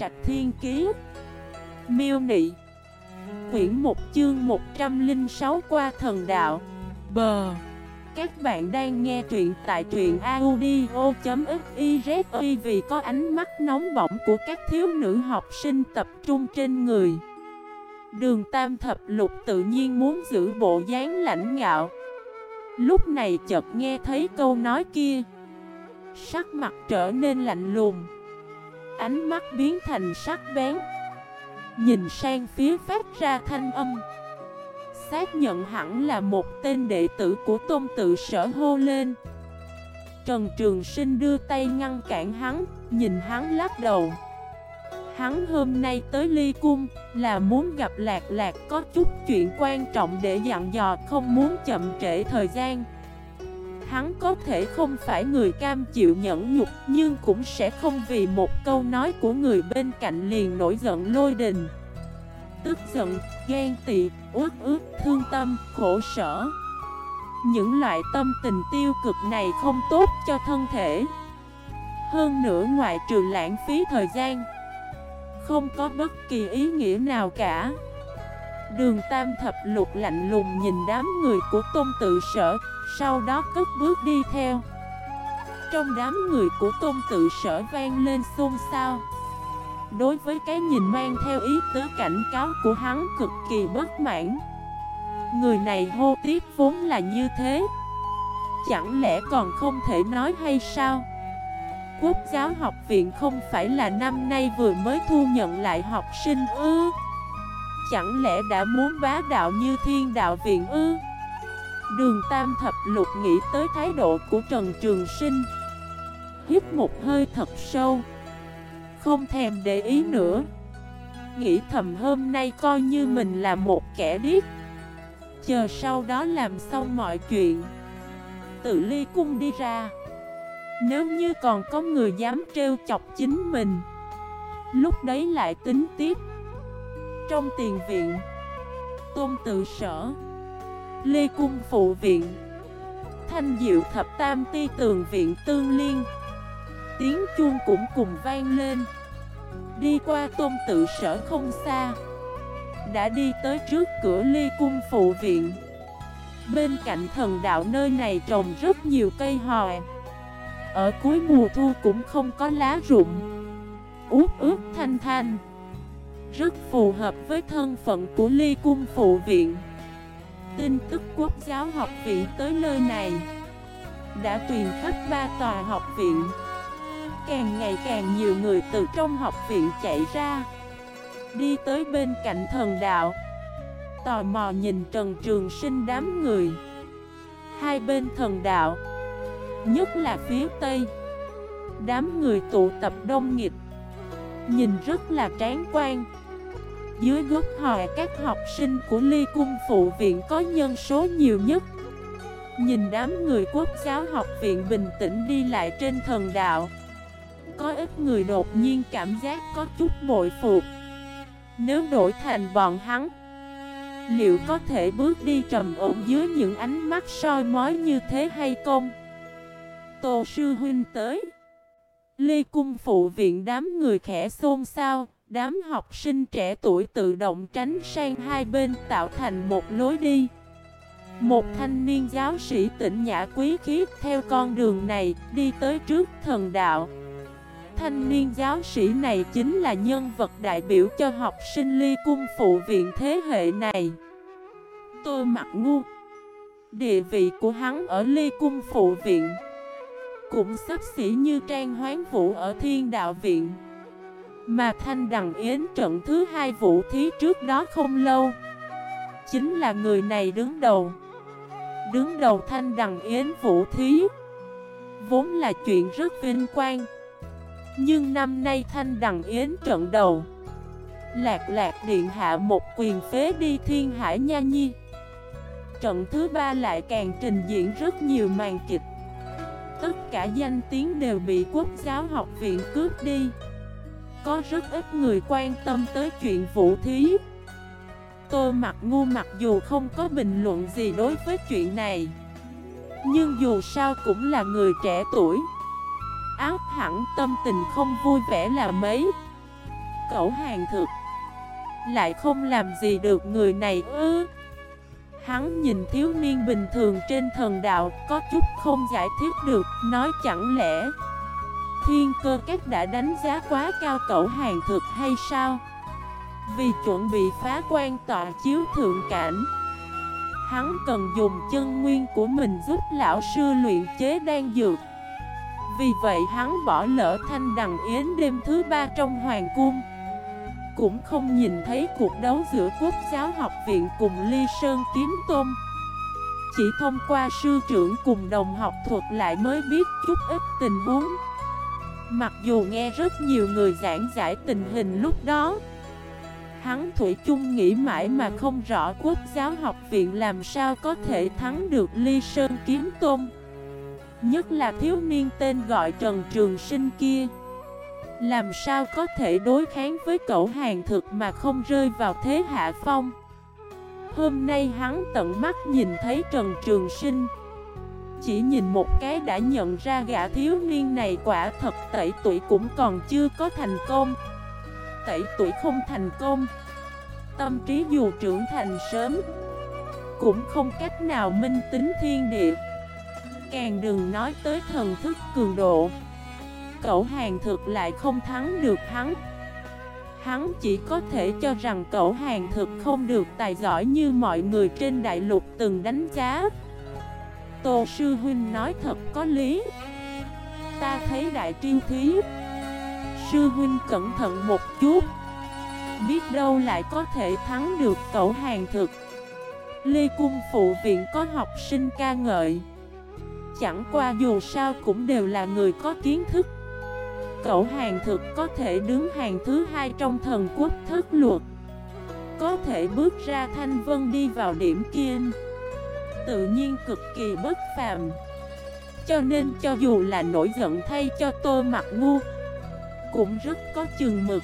Trạch Thiên Kiế Miêu Nị. Quyển 1 chương 106 qua thần đạo. Bờ Các bạn đang nghe truyện tại truyện audio.xyz Vì có ánh mắt nóng bỏng của các thiếu nữ học sinh tập trung trên người. Đường Tam Thập Lục tự nhiên muốn giữ bộ dáng lãnh ngạo. Lúc này chợt nghe thấy câu nói kia. Sắc mặt trở nên lạnh lùng. Ánh mắt biến thành sắc bén. Nhìn sang phía phát ra thanh âm. Xác nhận hẳn là một tên đệ tử của tôn tự sở hô lên. Trần Trường Sinh đưa tay ngăn cản hắn, Nhìn hắn lắc đầu. Hắn hôm nay tới ly cung, là muốn gặp lạc lạc có chút chuyện quan trọng để dặn dò, không muốn chậm trễ thời gian. Hắn có thể không phải người cam chịu nhẫn nhục Nhưng cũng sẽ không vì một câu nói của người bên cạnh liền nổi giận lôi đình. Tức giận, ghen tị, uất ước, thương tâm, khổ sở. Những loại tâm tình tiêu cực này không tốt cho thân thể. Hơn nữa ngoại trừ lãng phí thời gian Không có bất kỳ ý nghĩa nào cả. Đường tam thập lục lạnh lùng nhìn đám người của tôn tự sở sau đó cất bước đi theo. Trong đám người của tôn tự sở vang lên xôn xao. Đối với cái nhìn mang theo ý tứ cảnh cáo của hắn cực kỳ bất mãn. Người này hô tiếp vốn là như thế. Chẳng lẽ còn không thể nói hay sao? Quốc giáo học viện không phải là năm nay vừa mới thu nhận lại học sinh ư? Chẳng lẽ đã muốn bá đạo như thiên đạo viện ư? Đường Tam Thập Lục nghĩ tới thái độ của Trần Trường Sinh. Hít một hơi thật sâu. Không thèm để ý nữa. Nghĩ thầm hôm nay coi như mình là một kẻ điếc. Chờ sau đó làm xong mọi chuyện. Tự ly cung đi ra. Nếu như còn có người dám trêu chọc chính mình. Lúc đấy lại tính tiếp. Trong tiền viện, Tôn tự sở Lê Cung Phụ Viện, Thanh Diệu Thập Tam Ti Tường Viện Tương Liên. Tiếng chuông cũng cùng vang lên. Đi qua tôn tự sở không xa, Đã đi tới trước cửa Lê Cung Phụ Viện. Bên cạnh thần đạo nơi này trồng rất nhiều cây hòe. Ở cuối mùa thu cũng không có lá rụng. Út ướt thanh thanh, rất phù hợp với thân phận của ly cung phụ viện. Tin tức quốc giáo học viện tới nơi này. Đã truyền khắp ba tòa học viện. Càng ngày càng nhiều người từ trong học viện chạy ra. Đi tới bên cạnh thần đạo. Tò mò nhìn Trần Trường Sinh đám người. Hai bên thần đạo, Nhất là phía Tây. Đám người tụ tập đông nghịch. Nhìn rất là tráng quan dưới gốc hòe các học sinh của ly cung phụ viện có nhân số nhiều nhất. Nhìn đám người quốc giáo học viện bình tĩnh đi lại trên thần đạo, Có ít người đột nhiên cảm giác có chút bội phục. Nếu đổi thành bọn hắn, Liệu có thể bước đi trầm ổn dưới những ánh mắt soi mói như thế hay không? Tô sư huynh tới. Lê cung phụ viện đám người khẽ xôn xao Đám học sinh trẻ tuổi tự động tránh sang hai bên tạo thành một lối đi. Một thanh niên giáo sĩ tỉnh nhã quý khiết theo con đường này đi tới trước thần đạo. Thanh niên giáo sĩ này chính là nhân vật đại biểu cho học sinh ly cung phụ viện thế hệ này. Tôi mặc ngu, Địa vị của hắn ở ly cung phụ viện, Cũng sắp xỉ như trang hoán vũ ở thiên đạo viện mà Thanh Đằng Yến trận thứ hai vũ thí trước đó không lâu. Chính là người này đứng đầu. Đứng đầu Thanh Đằng Yến vũ thí. Vốn là chuyện rất vinh quang. Nhưng năm nay Thanh Đằng Yến trận đầu. Lạc lạc điện hạ một quyền phế đi thiên hải nha nhi. Trận thứ ba lại càng trình diễn rất nhiều màn kịch. Tất cả danh tiếng đều bị quốc giáo học viện cướp đi có rất ít người quan tâm tới chuyện vũ thí. Tô mặt ngu mặc dù không có bình luận gì đối với chuyện này, Nhưng dù sao cũng là người trẻ tuổi. Áo hẳn tâm tình không vui vẻ là mấy. Cậu hàng thực, Lại không làm gì được người này ư? Hắn nhìn thiếu niên bình thường trên thần đạo Có chút không giải thích được, Nói chẳng lẽ Thiên cơ các đã đánh giá quá cao cẩu hàng thực hay sao? Vì chuẩn bị phá quan tọa chiếu thượng cảnh. Hắn cần dùng chân nguyên của mình giúp lão sư luyện chế đan dược. Vì vậy hắn bỏ lỡ thanh đằng yến đêm thứ ba trong hoàng cung. Cũng không nhìn thấy cuộc đấu giữa quốc giáo học viện cùng ly sơn kiếm tôn. Chỉ thông qua sư trưởng cùng đồng học thuật lại mới biết chút ít tình huống. Mặc dù nghe rất nhiều người giảng giải tình hình lúc đó, Hắn Thủy chung nghĩ mãi mà không rõ quốc giáo học viện làm sao có thể thắng được Ly Sơn Kiếm Tôn. Nhất là thiếu niên tên gọi Trần Trường Sinh kia. Làm sao có thể đối kháng với cậu hàng thực mà không rơi vào thế hạ phong? Hôm nay hắn tận mắt nhìn thấy Trần Trường Sinh chỉ nhìn một cái đã nhận ra gã thiếu niên này quả thật tẩy tuổi cũng còn chưa có thành công. Tẩy tuổi không thành công, Tâm trí dù trưởng thành sớm, Cũng không cách nào minh tính thiên địa. Càng đừng nói tới thần thức cường độ, Cậu hàng thực lại không thắng được hắn. Hắn chỉ có thể cho rằng cậu hàng thực không được tài giỏi như mọi người trên đại lục từng đánh giá. Tô Sư Huynh nói thật có lý. Ta thấy đại triêu thí, Sư huynh cẩn thận một chút, Biết đâu lại có thể thắng được cậu hàng thực. Lê Cung Phụ Viện có học sinh ca ngợi. Chẳng qua dù sao cũng đều là người có kiến thức. Cậu hàng thực có thể đứng hàng thứ hai trong thần quốc thất luật. Có thể bước ra thanh vân đi vào điểm kiên. Tự nhiên cực kỳ bất phàm. Cho nên cho dù là nổi giận thay cho tô mặt ngu, cũng rất có chừng mực.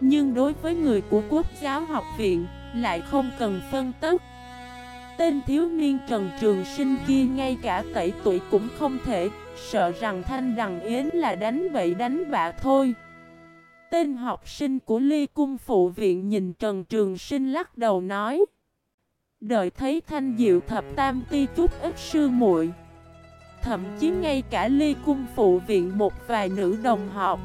Nhưng đối với người của quốc giáo học viện, Lại không cần phân tức Tên thiếu niên Trần Trường Sinh kia ngay cả tẩy tuổi cũng không thể, Sợ rằng Thanh Đằng Yến là đánh bậy đánh bạ thôi. Tên học sinh của Ly Cung Phụ Viện nhìn Trần Trường Sinh lắc đầu nói Đợi thấy Thanh Diệu Thập Tam Ti chút ít sư muội. Thậm chí ngay cả Ly Cung Phụ Viện một vài nữ đồng học.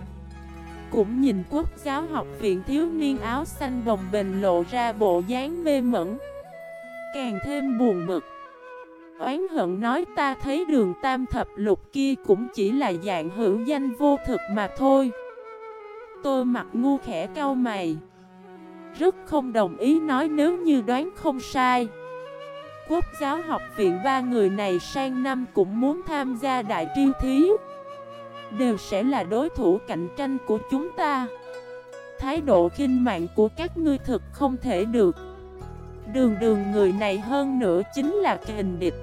Cũng nhìn quốc giáo học viện thiếu niên áo xanh bồng bềnh lộ ra bộ dáng mê mẩn. Càng thêm buồn bực. Oán hận nói ta thấy đường tam thập lục kia cũng chỉ là dạng hữu danh vô thực mà thôi. Tôi mặt ngu khẽ cau mày. Rất không đồng ý nói nếu như đoán không sai. Quốc giáo học viện ba người này sang năm cũng muốn tham gia đại triêu thí. Đều sẽ là đối thủ cạnh tranh của chúng ta. Thái độ khinh mạng của các ngươi thực không thể được. Đường đường người này hơn nữa chính là kình địch.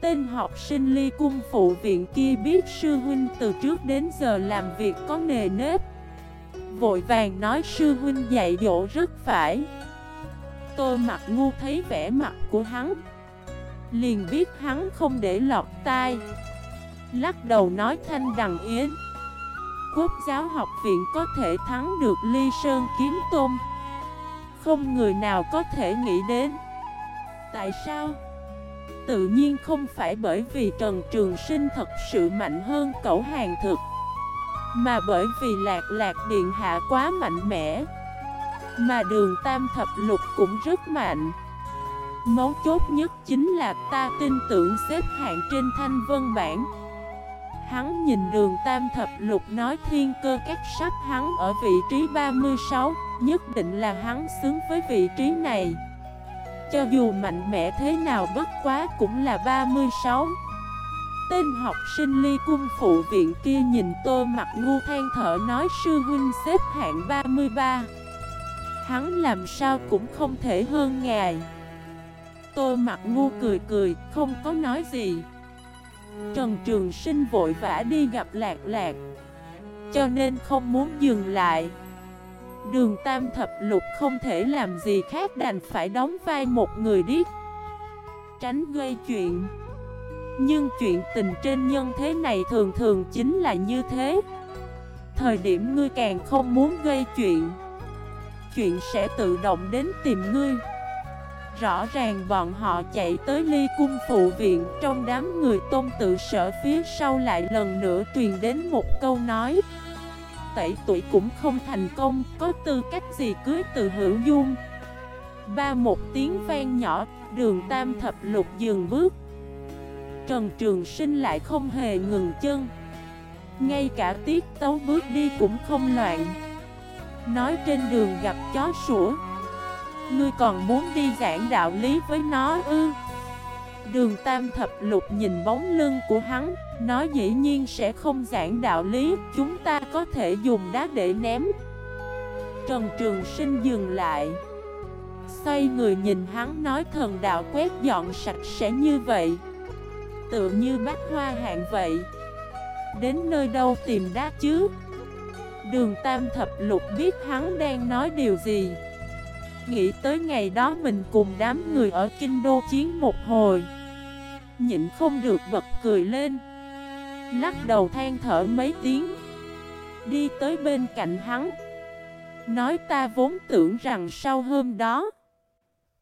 Tên học sinh ly cung phụ viện kia biết sư huynh từ trước đến giờ làm việc có nề nếp. Vội vàng nói, sư huynh dạy dỗ rất phải. Tôi mặt ngu thấy vẻ mặt của hắn, Liền biết hắn không để lọt tai. Lắc đầu nói thanh đằng yến, Quốc giáo học viện có thể thắng được ly sơn kiếm tôn. Không người nào có thể nghĩ đến. Tại sao? Tự nhiên không phải bởi vì Trần Trường Sinh thật sự mạnh hơn cậu hàng thực. Mà bởi vì lạc lạc điện hạ quá mạnh mẽ, Mà đường tam thập lục cũng rất mạnh. Mấu chốt nhất chính là ta tin tưởng xếp hạng trên thanh vân bản Hắn nhìn đường tam thập lục nói thiên cơ các sắp hắn ở vị trí 36 Nhất định là hắn xứng với vị trí này. Cho dù mạnh mẽ thế nào bất quá cũng là 36 Tên học sinh ly cung phụ viện kia nhìn tôi mặt ngu than thở nói sư huynh xếp hạng 33 Hắn làm sao cũng không thể hơn ngài. Tôi mặt ngu cười cười, không có nói gì. Trần Trường Sinh vội vã đi gặp Lạc Lạc Cho nên không muốn dừng lại. Đường Tam Thập Lục không thể làm gì khác đành phải đóng vai một người điếc. Tránh gây chuyện. Nhưng chuyện tình trên nhân thế này thường thường chính là như thế. Thời điểm ngươi càng không muốn gây chuyện Chuyện sẽ tự động đến tìm ngươi. Rõ ràng bọn họ chạy tới ly cung phụ viện, Trong đám người tôn tự sở phía sau lại lần nữa truyền đến một câu nói. Tẩy tuổi cũng không thành công, Có tư cách gì cưới từ hữu dung? Ba một tiếng vang nhỏ, Đường tam thập lục dừng bước. Trần Trường Sinh lại không hề ngừng chân. Ngay cả tiết tấu bước đi cũng không loạn. Nói trên đường gặp chó sủa. Ngươi còn muốn đi giảng đạo lý với nó ư? Đường tam thập lục nhìn bóng lưng của hắn, Nói dĩ nhiên sẽ không giảng đạo lý, Chúng ta có thể dùng đá để ném. Trần Trường Sinh dừng lại. Xoay người nhìn hắn, nói thần đạo quét dọn sạch sẽ như vậy. Tựa như bách hoa hạng vậy. Đến nơi đâu tìm đá chứ? Đường Tam Thập Lục biết hắn đang nói điều gì. Nghĩ tới ngày đó mình cùng đám người ở Kinh Đô chiến một hồi. Nhịn không được bật cười lên. Lắc đầu than thở mấy tiếng. Đi tới bên cạnh hắn. Nói ta vốn tưởng rằng sau hôm đó,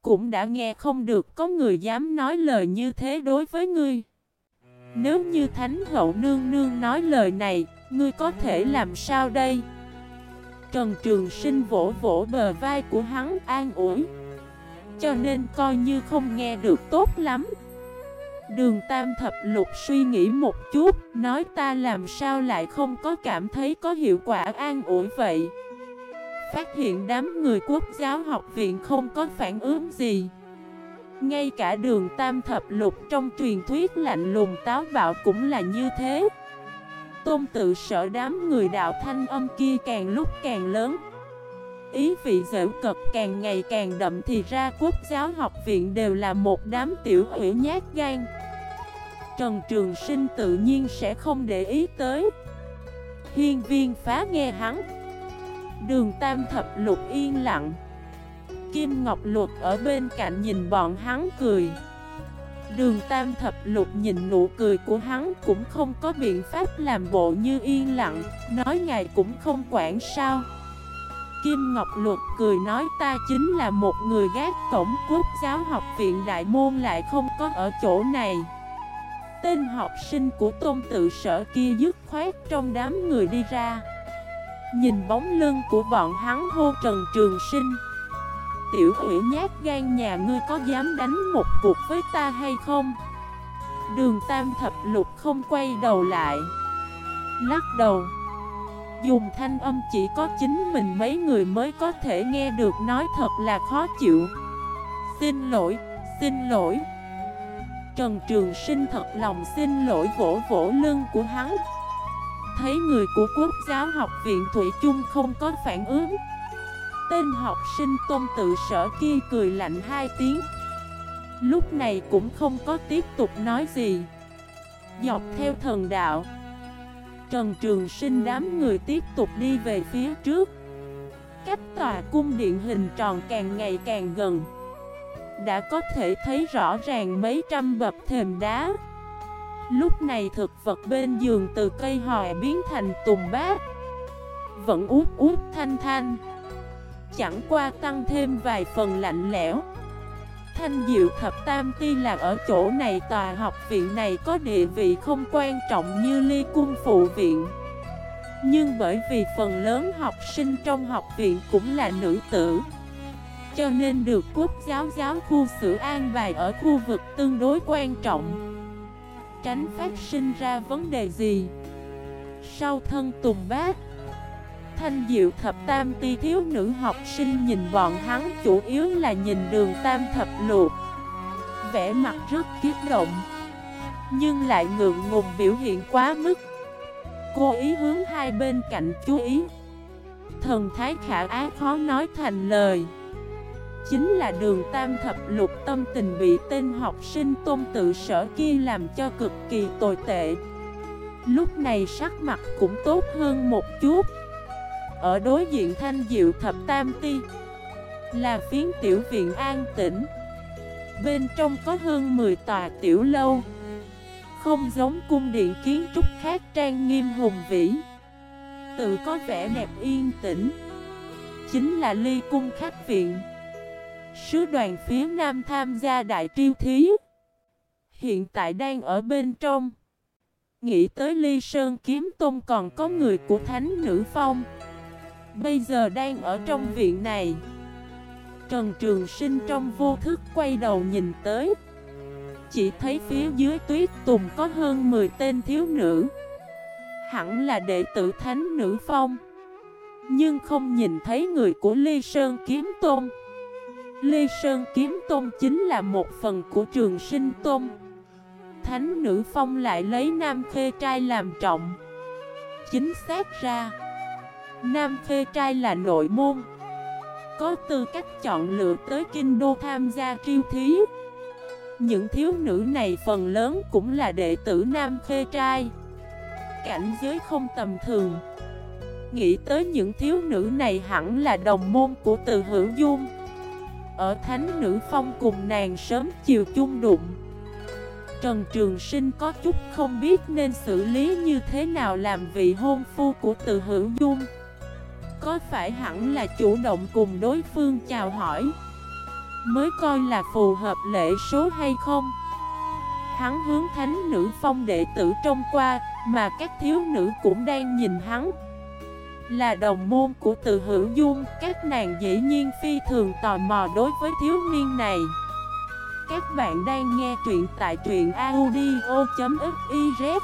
Cũng đã nghe không được có người dám nói lời như thế đối với ngươi. Nếu như Thánh Hậu Nương Nương nói lời này, Ngươi có thể làm sao đây? Trần Trường Sinh vỗ vỗ bờ vai của hắn an ủi. Cho nên coi như không nghe được tốt lắm. Đường Tam Thập Lục suy nghĩ một chút, Nói ta làm sao lại không có cảm thấy có hiệu quả an ủi vậy? Phát hiện đám người quốc giáo học viện không có phản ứng gì. Ngay cả đường Tam Thập Lục trong truyền thuyết lạnh lùng táo bạo cũng là như thế. Tôn tự sợ đám người đạo thanh âm kia càng lúc càng lớn. Ý vị dễu cực càng ngày càng đậm thì ra quốc giáo học viện đều là một đám tiểu ủy nhát gan. Trần Trường Sinh tự nhiên sẽ không để ý tới. Hiên viên phá nghe hắn. Đường Tam Thập Lục yên lặng. Kim Ngọc Luật ở bên cạnh nhìn bọn hắn cười. Đường Tam Thập Lục nhìn nụ cười của hắn cũng không có biện pháp làm bộ như yên lặng, Nói ngài cũng không quản sao. Kim Ngọc Luật cười nói ta chính là một người gác cổng quốc giáo học viện Đại Môn lại không có ở chỗ này. Tên học sinh của tôn tự sở kia dứt khoát trong đám người đi ra. Nhìn bóng lưng của bọn hắn hô Trần Trường Sinh Tiểu quỷ nhát gan nhà ngươi có dám đánh một cuộc với ta hay không? Đường tam thập lục không quay đầu lại. Lắc đầu. Dùng thanh âm chỉ có chính mình mấy người mới có thể nghe được nói thật là khó chịu. Xin lỗi, xin lỗi. Trần Trường Sinh thật lòng xin lỗi vỗ vỗ lưng của hắn. Thấy người của quốc giáo học viện Thủy chung không có phản ứng Tên học sinh tôn tự sở kia cười lạnh hai tiếng. Lúc này cũng không có tiếp tục nói gì. Dọc theo thần đạo, Trần Trường Sinh đám người tiếp tục đi về phía trước. Cách tòa cung điện hình tròn càng ngày càng gần. Đã có thể thấy rõ ràng mấy trăm bậc thềm đá. Lúc này thực vật bên giường từ cây hòe biến thành tùng bát. Vẫn út út thanh thanh chẳng qua tăng thêm vài phần lạnh lẽo. Thanh Diệu Thập Tam tuy là ở chỗ này, tòa học viện này có địa vị không quan trọng như ly cung phụ viện. Nhưng bởi vì phần lớn học sinh trong học viện cũng là nữ tử, Cho nên được quốc giáo giáo khu xử an bài ở khu vực tương đối quan trọng. Tránh phát sinh ra vấn đề gì? Sau thân tùng bát Thanh diệu thập tam ti thiếu nữ học sinh nhìn bọn hắn chủ yếu là nhìn đường tam thập luộc Vẽ mặt rất kiếp động, Nhưng lại ngượng ngùng biểu hiện quá mức. Cô ý hướng hai bên cạnh chú ý. Thần thái khả á khó nói thành lời. Chính là đường tam thập lục tâm tình bị tên học sinh tôn tự sở kia làm cho cực kỳ tồi tệ. Lúc này sắc mặt cũng tốt hơn một chút ở đối diện thanh diệu thập tam ti, Là phiến tiểu viện an tĩnh. Bên trong có hơn 10 tòa tiểu lâu, Không giống cung điện kiến trúc khác trang nghiêm hùng vĩ, tự có vẻ đẹp yên tĩnh. Chính là ly cung khách viện. Sứ đoàn phía Nam tham gia đại triêu thí, Hiện tại đang ở bên trong. Nghĩ tới ly sơn kiếm tôn còn có người của thánh nữ phong. Bây giờ đang ở trong viện này. Trần Trường Sinh trong vô thức quay đầu nhìn tới. Chỉ thấy phía dưới tuyết tùng có hơn 10 tên thiếu nữ. Hẳn là đệ tử Thánh Nữ Phong. Nhưng không nhìn thấy người của Ly Sơn Kiếm Tôn Ly Sơn Kiếm Tôn chính là một phần của Trường Sinh Tôn Thánh Nữ Phong lại lấy Nam Khê Trai làm trọng. Chính xác ra Nam Khê Trai là nội môn. Có tư cách chọn lựa tới Kinh Đô tham gia triêu thí. Những thiếu nữ này phần lớn cũng là đệ tử Nam Khê Trai. Cảnh giới không tầm thường. Nghĩ tới những thiếu nữ này hẳn là đồng môn của từ hữu dung. Ở thánh nữ phong cùng nàng sớm chiều chung đụng. Trần Trường Sinh có chút không biết nên xử lý như thế nào làm vị hôn phu của từ hữu dung có phải hẳn là chủ động cùng đối phương chào hỏi? Mới coi là phù hợp lễ số hay không? Hắn hướng thánh nữ phong đệ tử trong qua, Mà các thiếu nữ cũng đang nhìn hắn. Là đồng môn của từ hữu dung, Các nàng dĩ nhiên phi thường tò mò đối với thiếu niên này. Các bạn đang nghe truyện tại truyện audio.fif